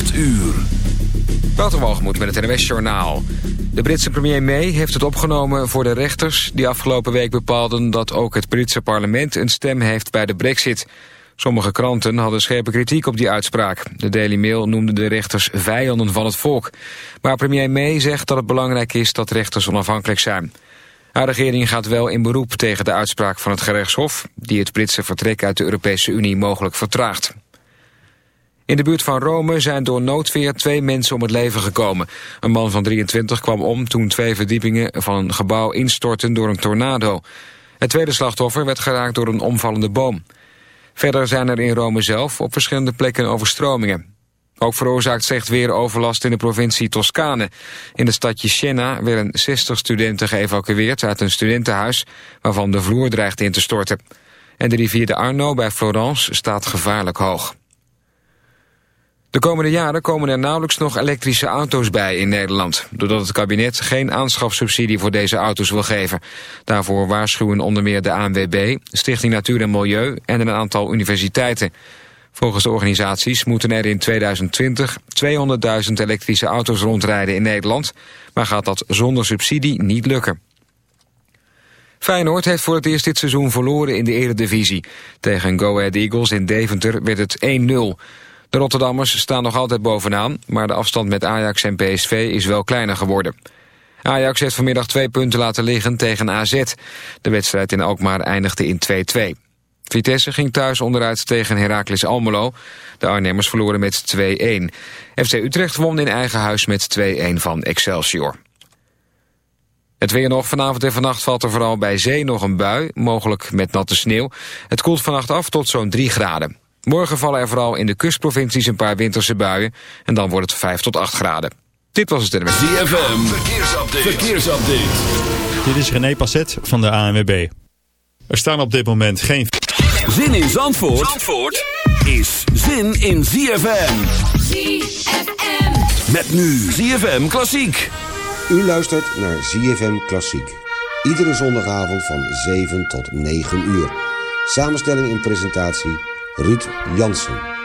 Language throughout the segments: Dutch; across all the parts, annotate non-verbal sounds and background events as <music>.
8 uur. Waterwalgemoed met het NWS Journaal. De Britse premier May heeft het opgenomen voor de rechters... die afgelopen week bepaalden dat ook het Britse parlement een stem heeft bij de brexit. Sommige kranten hadden scherpe kritiek op die uitspraak. De Daily Mail noemde de rechters vijanden van het volk. Maar premier May zegt dat het belangrijk is dat rechters onafhankelijk zijn. Haar regering gaat wel in beroep tegen de uitspraak van het gerechtshof... die het Britse vertrek uit de Europese Unie mogelijk vertraagt. In de buurt van Rome zijn door noodweer twee mensen om het leven gekomen. Een man van 23 kwam om toen twee verdiepingen van een gebouw instortten door een tornado. Het tweede slachtoffer werd geraakt door een omvallende boom. Verder zijn er in Rome zelf op verschillende plekken overstromingen. Ook veroorzaakt slecht weer overlast in de provincie Toscane. In het stadje Siena werden 60 studenten geëvacueerd uit een studentenhuis... waarvan de vloer dreigt in te storten. En de rivier de Arno bij Florence staat gevaarlijk hoog. De komende jaren komen er nauwelijks nog elektrische auto's bij in Nederland... doordat het kabinet geen aanschafsubsidie voor deze auto's wil geven. Daarvoor waarschuwen onder meer de ANWB, Stichting Natuur en Milieu... en een aantal universiteiten. Volgens de organisaties moeten er in 2020 200.000 elektrische auto's rondrijden in Nederland... maar gaat dat zonder subsidie niet lukken. Feyenoord heeft voor het eerst dit seizoen verloren in de eredivisie. Tegen Go Ahead Eagles in Deventer werd het 1-0... De Rotterdammers staan nog altijd bovenaan, maar de afstand met Ajax en PSV is wel kleiner geworden. Ajax heeft vanmiddag twee punten laten liggen tegen AZ. De wedstrijd in Alkmaar eindigde in 2-2. Vitesse ging thuis onderuit tegen Heracles Almelo. De Arnhemmers verloren met 2-1. FC Utrecht won in eigen huis met 2-1 van Excelsior. Het weer nog. Vanavond en vannacht valt er vooral bij zee nog een bui, mogelijk met natte sneeuw. Het koelt vannacht af tot zo'n 3 graden. Morgen vallen er vooral in de kustprovincies een paar winterse buien... en dan wordt het 5 tot 8 graden. Dit was het NMS. ZFM, verkeersupdate. verkeersupdate. Dit is René Passet van de ANWB. Er staan op dit moment geen... Zin in Zandvoort, Zandvoort is zin in ZFM. ZFM. Met nu ZFM Klassiek. U luistert naar ZFM Klassiek. Iedere zondagavond van 7 tot 9 uur. Samenstelling en presentatie Ruud Jansen.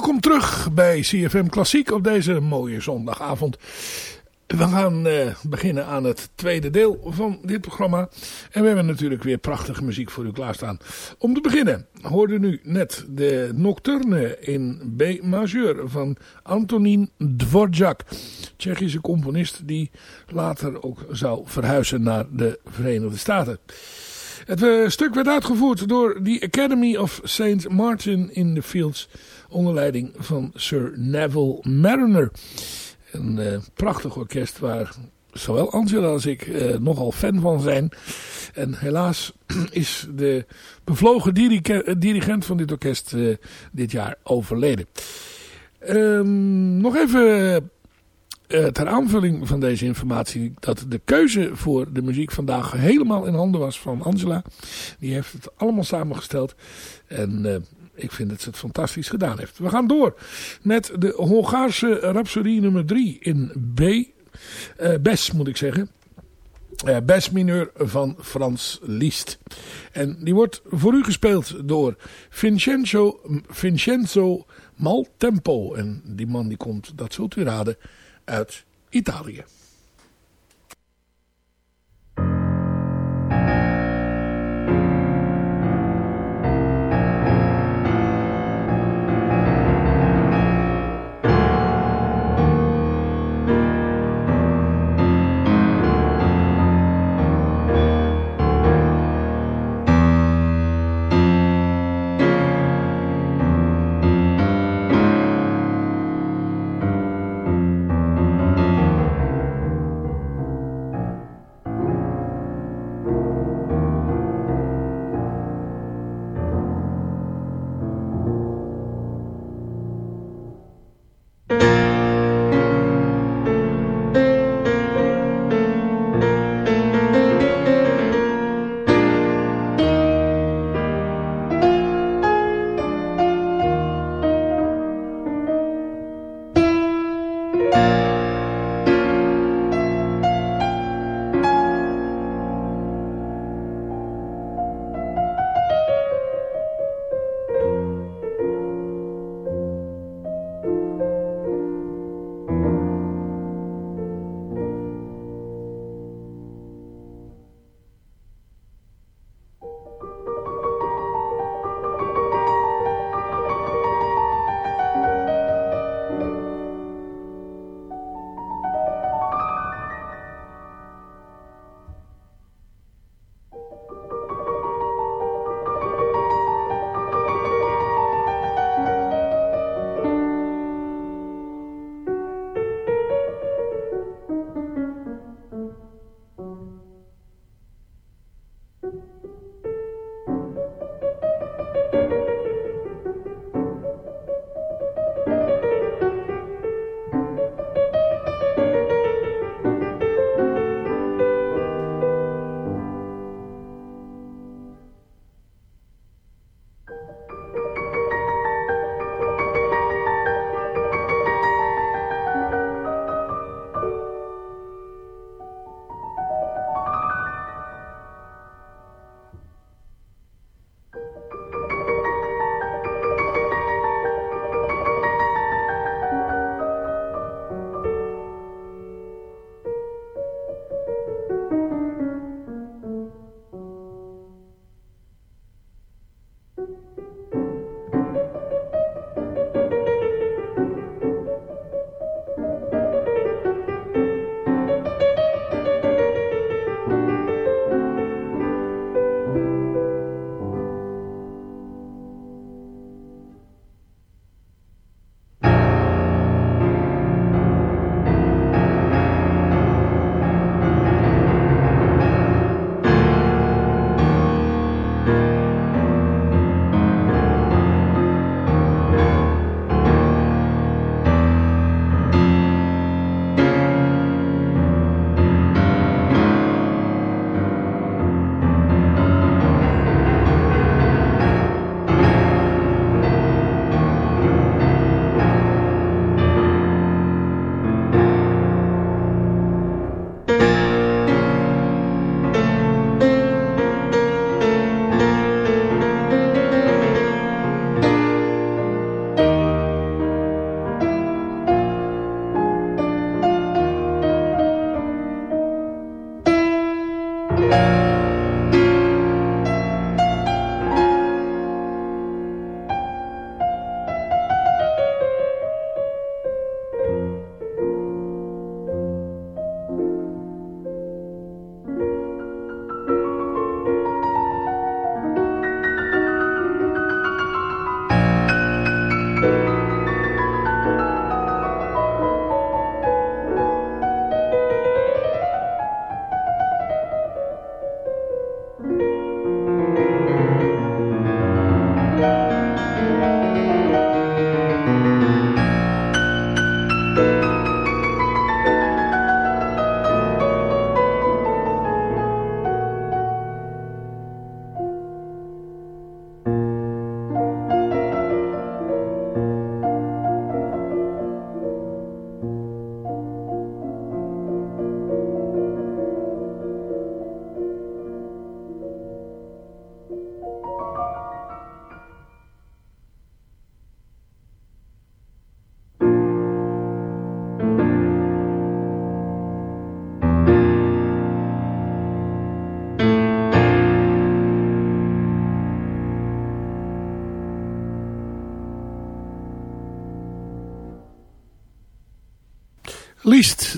Welkom terug bij CFM Klassiek op deze mooie zondagavond. We gaan uh, beginnen aan het tweede deel van dit programma. En we hebben natuurlijk weer prachtige muziek voor u klaarstaan. Om te beginnen hoorde nu net de Nocturne in B majeur van Antonin Dvorak. Tsjechische componist die later ook zou verhuizen naar de Verenigde Staten. Het uh, stuk werd uitgevoerd door de Academy of St. Martin in the Fields onder leiding van Sir Neville Mariner. Een uh, prachtig orkest waar zowel Angela als ik uh, nogal fan van zijn. En helaas <clears throat> is de bevlogen dirigent van dit orkest uh, dit jaar overleden. Um, nog even ter aanvulling van deze informatie dat de keuze voor de muziek vandaag helemaal in handen was van Angela. Die heeft het allemaal samengesteld. En ik vind dat ze het fantastisch gedaan heeft. We gaan door met de Hongaarse Rhapsodie nummer 3 in B. Uh, Bes moet ik zeggen. Uh, Bes mineur van Frans Liszt. En die wordt voor u gespeeld door Vincenzo, Vincenzo Maltempo. En die man die komt, dat zult u raden, uit Italië.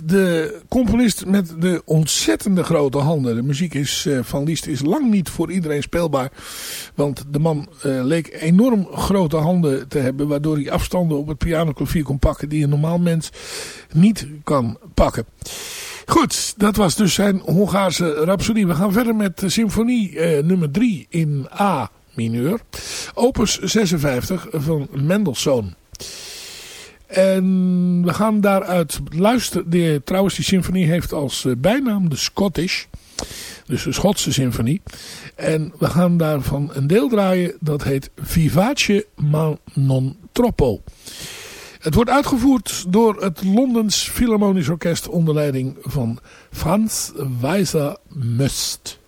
De componist met de ontzettende grote handen. De muziek is, uh, van Liest is lang niet voor iedereen speelbaar. Want de man uh, leek enorm grote handen te hebben. Waardoor hij afstanden op het pianoklavier kon pakken die een normaal mens niet kan pakken. Goed, dat was dus zijn Hongaarse rhapsodie. We gaan verder met symfonie uh, nummer 3 in A mineur. Opus 56 van Mendelssohn. En we gaan daaruit luisteren. De, trouwens, die symfonie heeft als uh, bijnaam de Scottish. Dus de Schotse symfonie. En we gaan daarvan een deel draaien. Dat heet Vivace ma non troppo. Het wordt uitgevoerd door het Londens Philharmonisch Orkest onder leiding van Frans Weiser Must.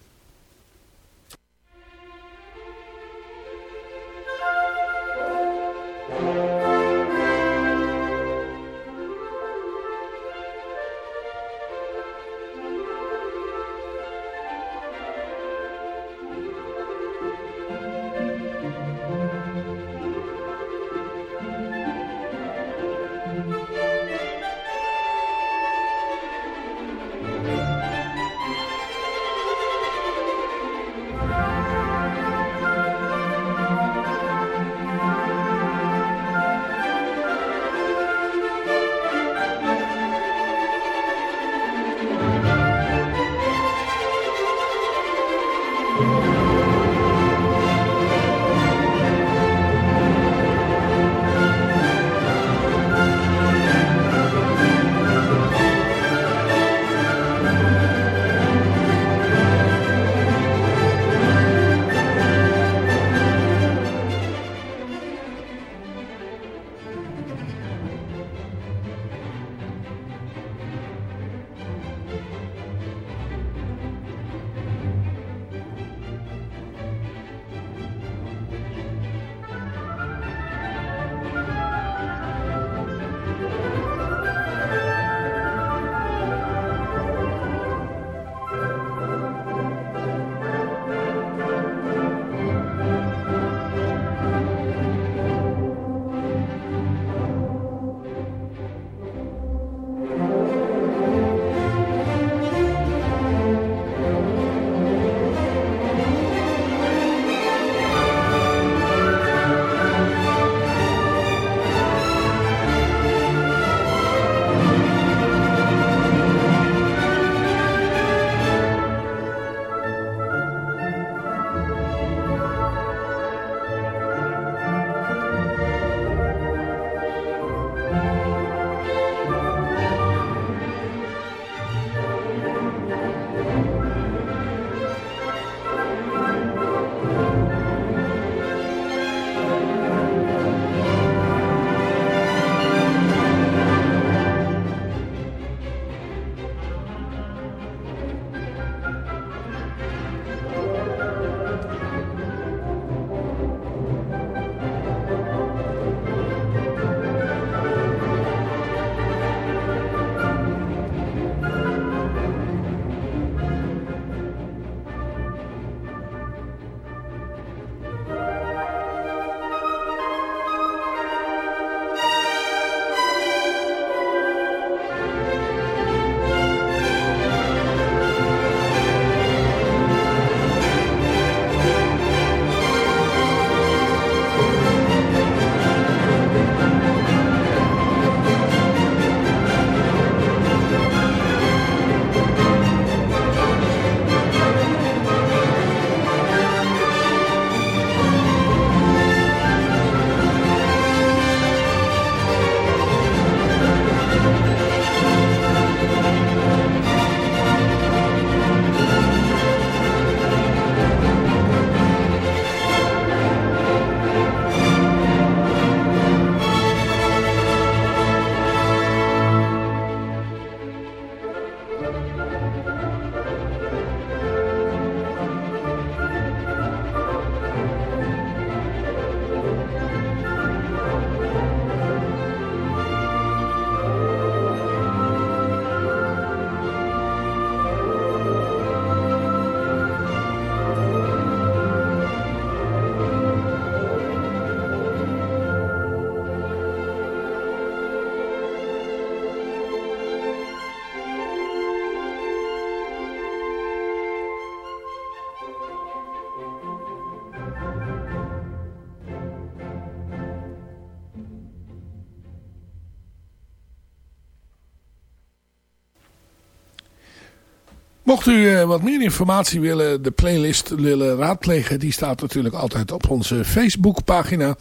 Mocht u wat meer informatie willen, de playlist willen raadplegen, die staat natuurlijk altijd op onze Facebookpagina.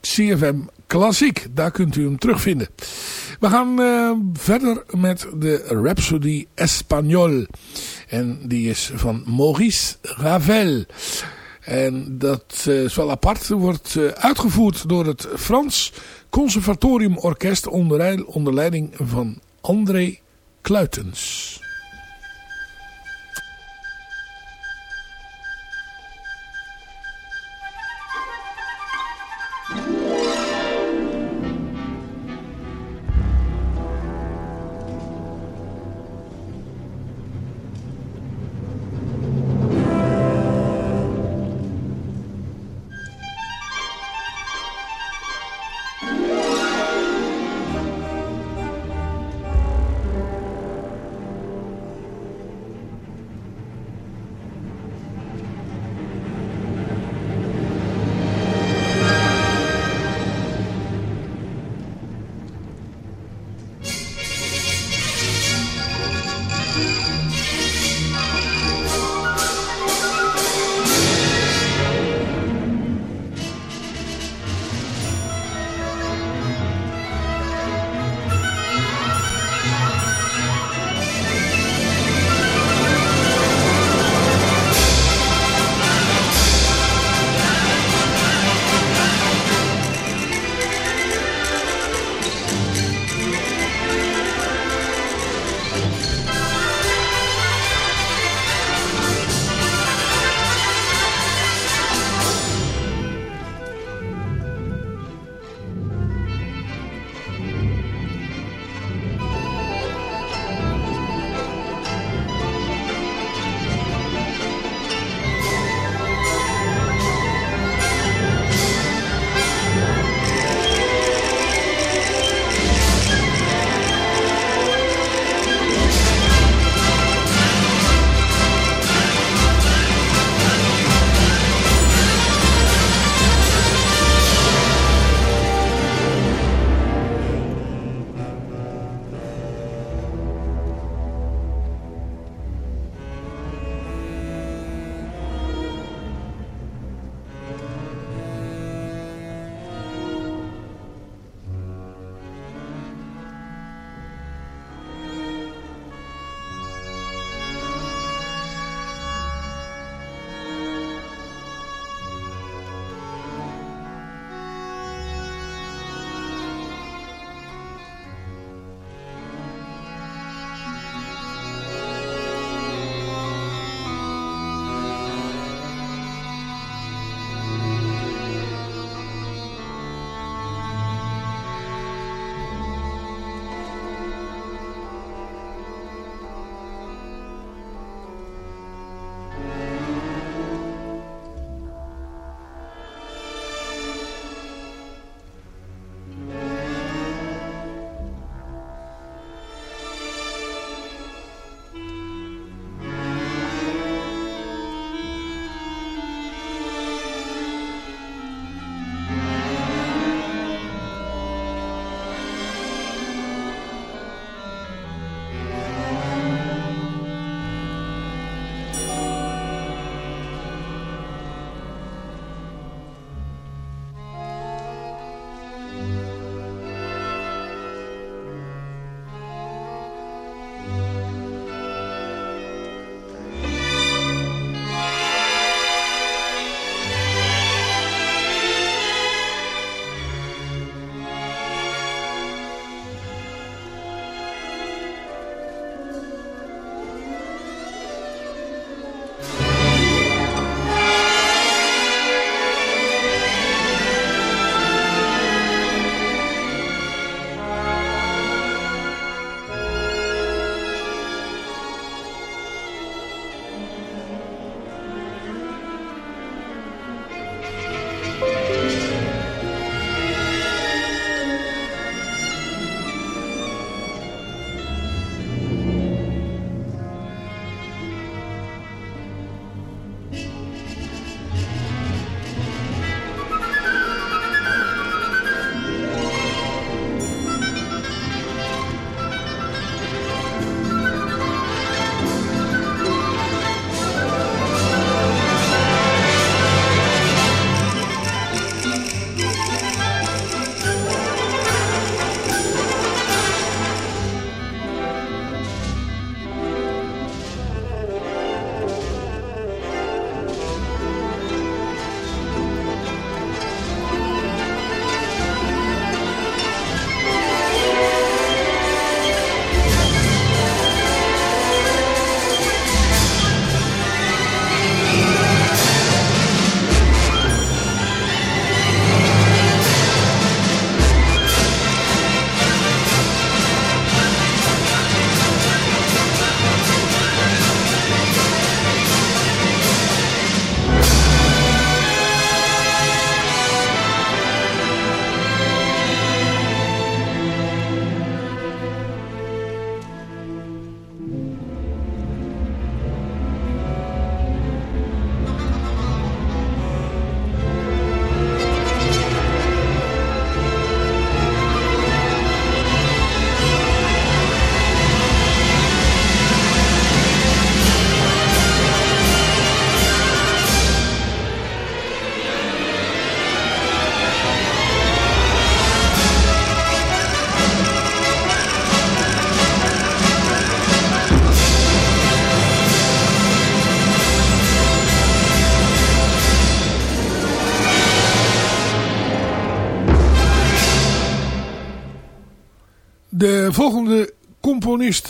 CFM Klassiek, daar kunt u hem terugvinden. We gaan verder met de Rhapsody Espagnol. En die is van Maurice Ravel. En dat is wel apart. Wordt uitgevoerd door het Frans Conservatorium Orkest onder leiding van André Kluitens.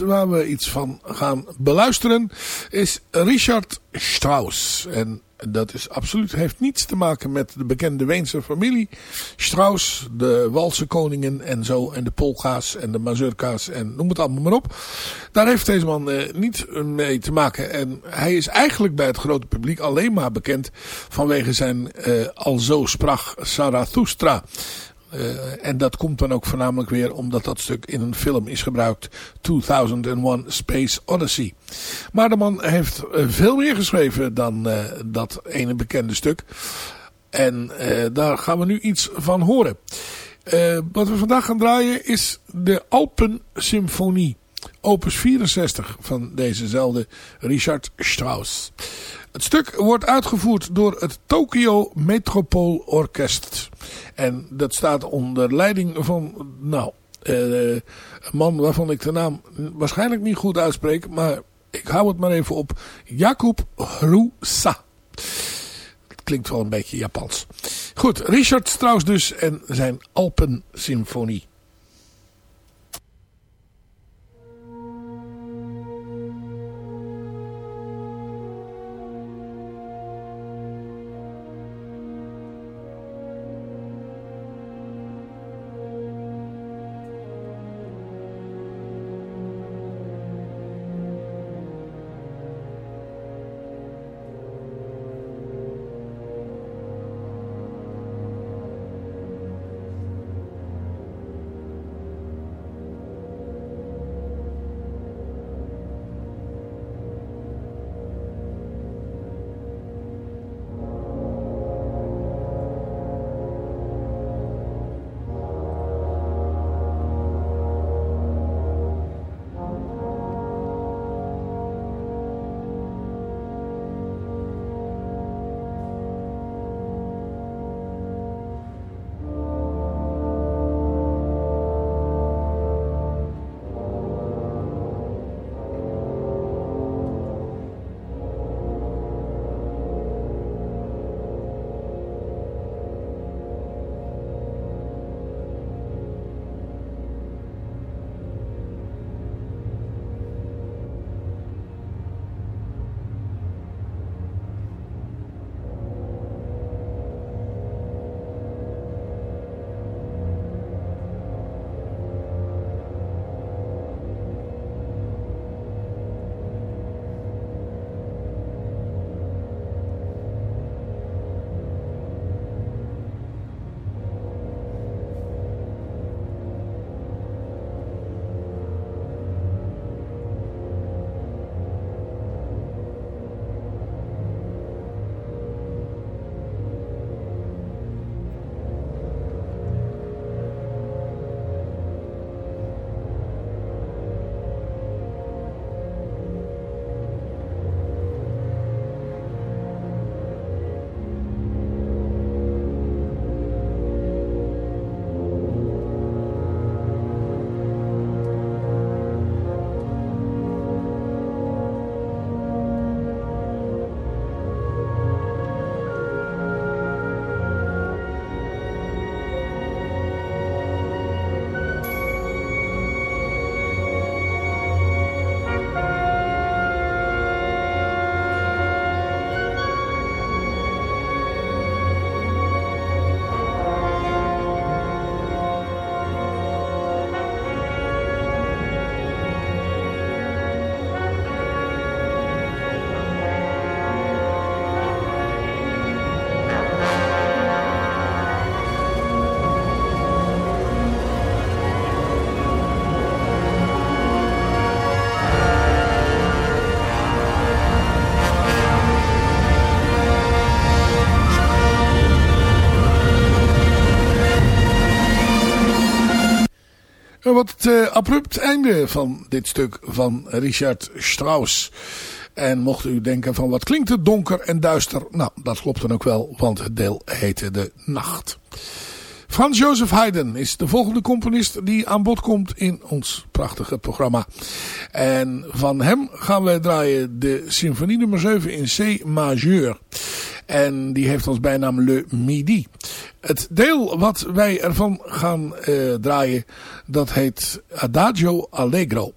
Waar we iets van gaan beluisteren is Richard Strauss. En dat is absoluut, heeft niets te maken met de bekende Weense familie. Strauss, de Walse koningen en zo. En de polka's en de mazurka's en noem het allemaal maar op. Daar heeft deze man eh, niet mee te maken. En hij is eigenlijk bij het grote publiek alleen maar bekend vanwege zijn eh, Alzo sprach Zarathustra. Uh, en dat komt dan ook voornamelijk weer omdat dat stuk in een film is gebruikt. 2001 Space Odyssey. Maar de man heeft uh, veel meer geschreven dan uh, dat ene bekende stuk. En daar gaan we nu iets van horen. wat we vandaag gaan draaien is de Alpen Symfonie. Opus 64 van dezezelfde Richard Strauss. Het stuk wordt uitgevoerd door het Tokyo Metropool Orkest. En dat staat onder leiding van, nou, uh, een man waarvan ik de naam waarschijnlijk niet goed uitspreek. Maar ik hou het maar even op. Jakub Hrusa. Klinkt wel een beetje Japans. Goed, Richard Strauss dus en zijn Alpen Symfonie. Wat uh, abrupt einde van dit stuk van Richard Strauss. En mocht u denken van wat klinkt het donker en duister. Nou, dat klopt dan ook wel, want het deel heette De Nacht. Frans Joseph Haydn is de volgende componist die aan bod komt in ons prachtige programma. En van hem gaan wij draaien de symfonie nummer 7 in C majeur. En die heeft als bijnaam Le Midi. Het deel wat wij ervan gaan uh, draaien, dat heet Adagio Allegro.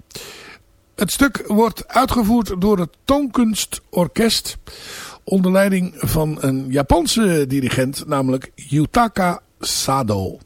Het stuk wordt uitgevoerd door het Toonkunstorkest onder leiding van een Japanse dirigent, namelijk Yutaka Sado.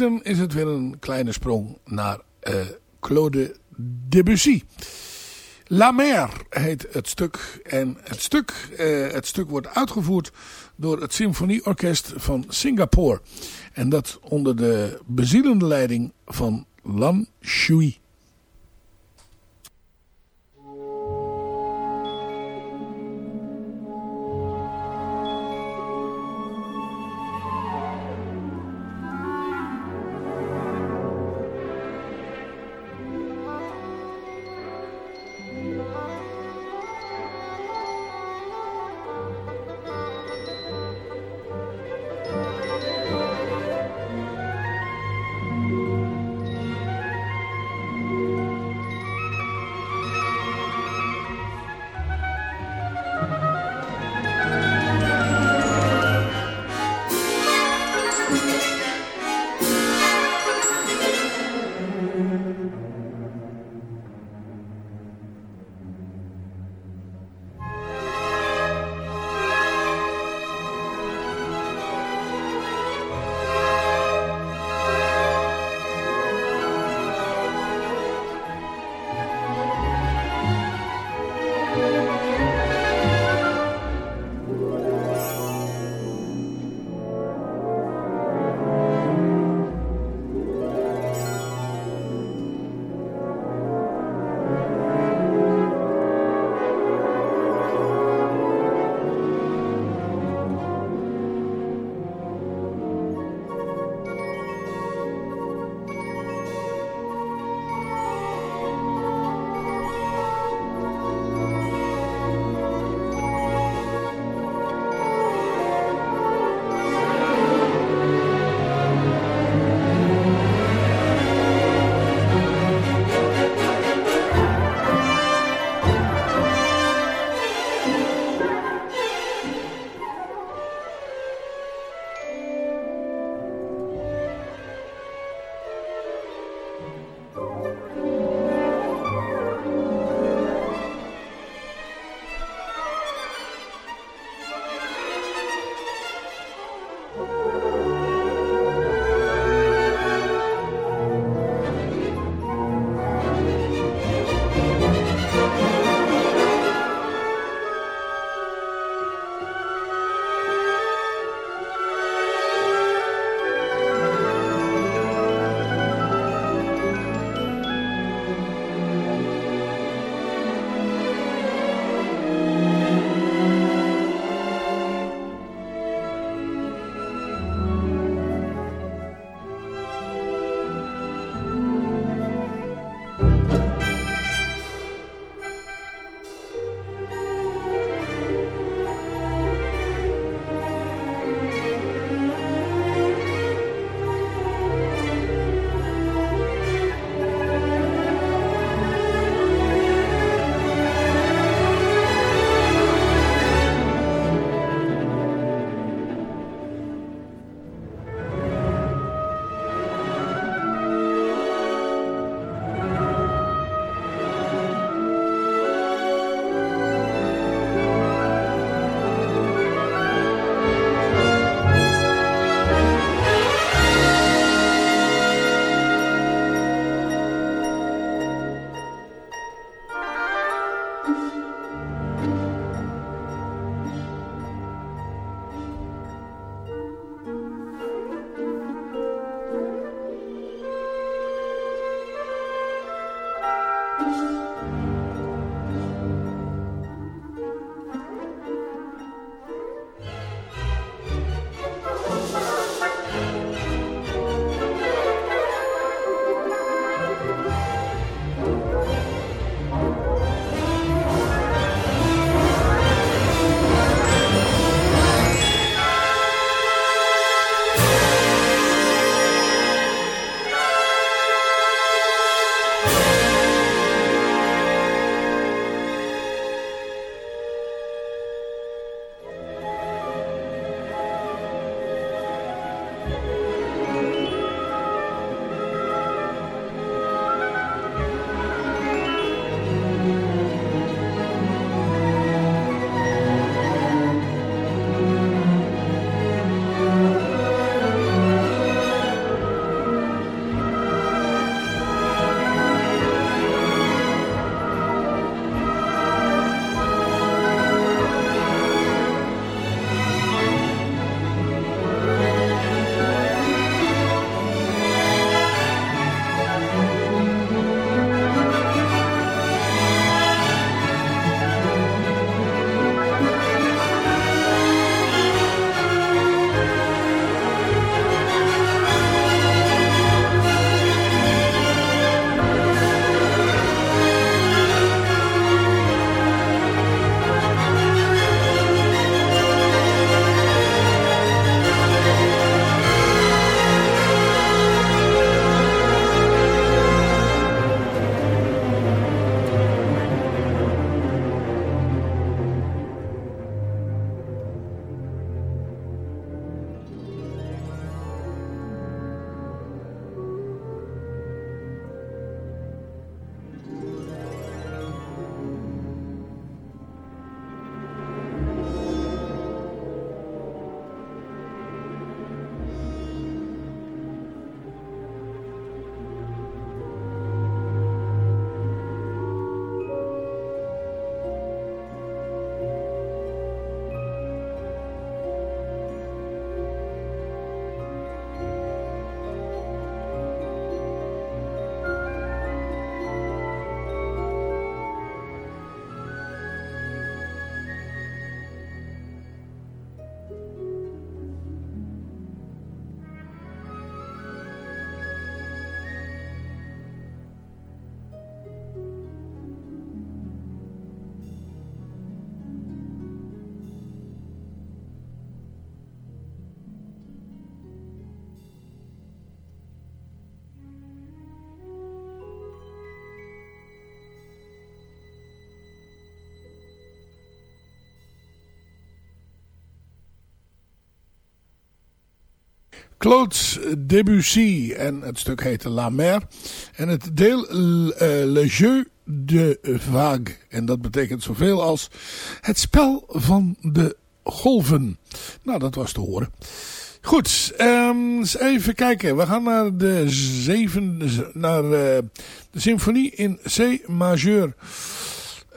Is het weer een kleine sprong naar uh, Claude Debussy. La Mer heet het stuk. En het stuk, uh, het stuk wordt uitgevoerd door het Symfonieorkest van Singapore. En dat onder de bezielende leiding van Lan Shui. Claude Debussy en het stuk heette La Mer. En het deel Le Jeu de Vague. En dat betekent zoveel als het spel van de golven. Nou, dat was te horen. Goed, um, even kijken. We gaan naar de zeven, naar uh, de symfonie in C majeur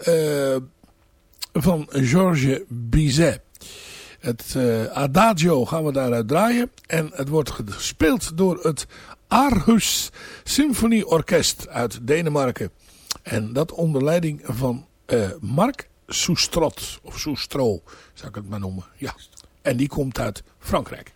uh, van Georges Bizet. Het uh, Adagio gaan we daaruit draaien. En het wordt gespeeld door het Aarhus Symfonieorkest uit Denemarken. En dat onder leiding van uh, Mark Soestrot. Of Soestro, zou ik het maar noemen. Ja. En die komt uit Frankrijk.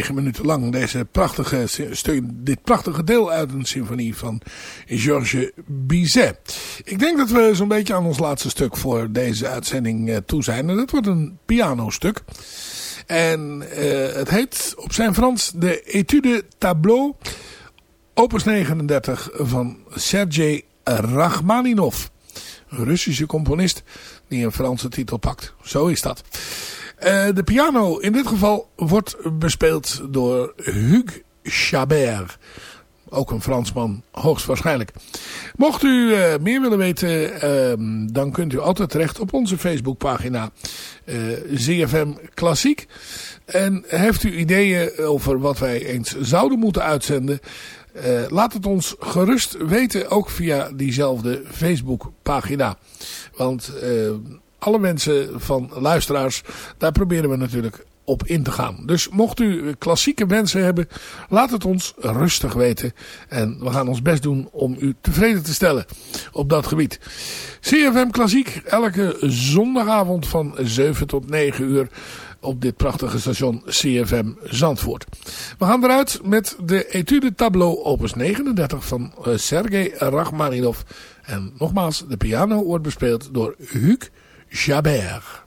Negen minuten lang deze prachtige, dit prachtige deel uit een symfonie van Georges Bizet. Ik denk dat we zo'n beetje aan ons laatste stuk voor deze uitzending eh, toe zijn. En dat wordt een pianostuk. En uh, het heet op zijn Frans de Etude Tableau, opus 39 van Sergei Rachmaninov. Een Russische componist die een Franse titel pakt. Zo is dat. Uh, de piano in dit geval wordt bespeeld door Hugues Chabert. Ook een Fransman, hoogstwaarschijnlijk. Mocht u uh, meer willen weten, uh, dan kunt u altijd terecht op onze Facebookpagina uh, ZFM Klassiek. En heeft u ideeën over wat wij eens zouden moeten uitzenden... laat het ons gerust weten, ook via diezelfde Facebookpagina. Want alle mensen van luisteraars, daar proberen we natuurlijk op in te gaan. Dus mocht u klassieke wensen hebben, laat het ons rustig weten. En we gaan ons best doen om u tevreden te stellen op dat gebied. CFM Klassiek, elke zondagavond van 7 tot 9 uur op dit prachtige station CFM Zandvoort. We gaan eruit met de etude tableau opus 39 van uh, Sergei Rachmaninov. En nogmaals, de piano wordt bespeeld door Hugues Jabert.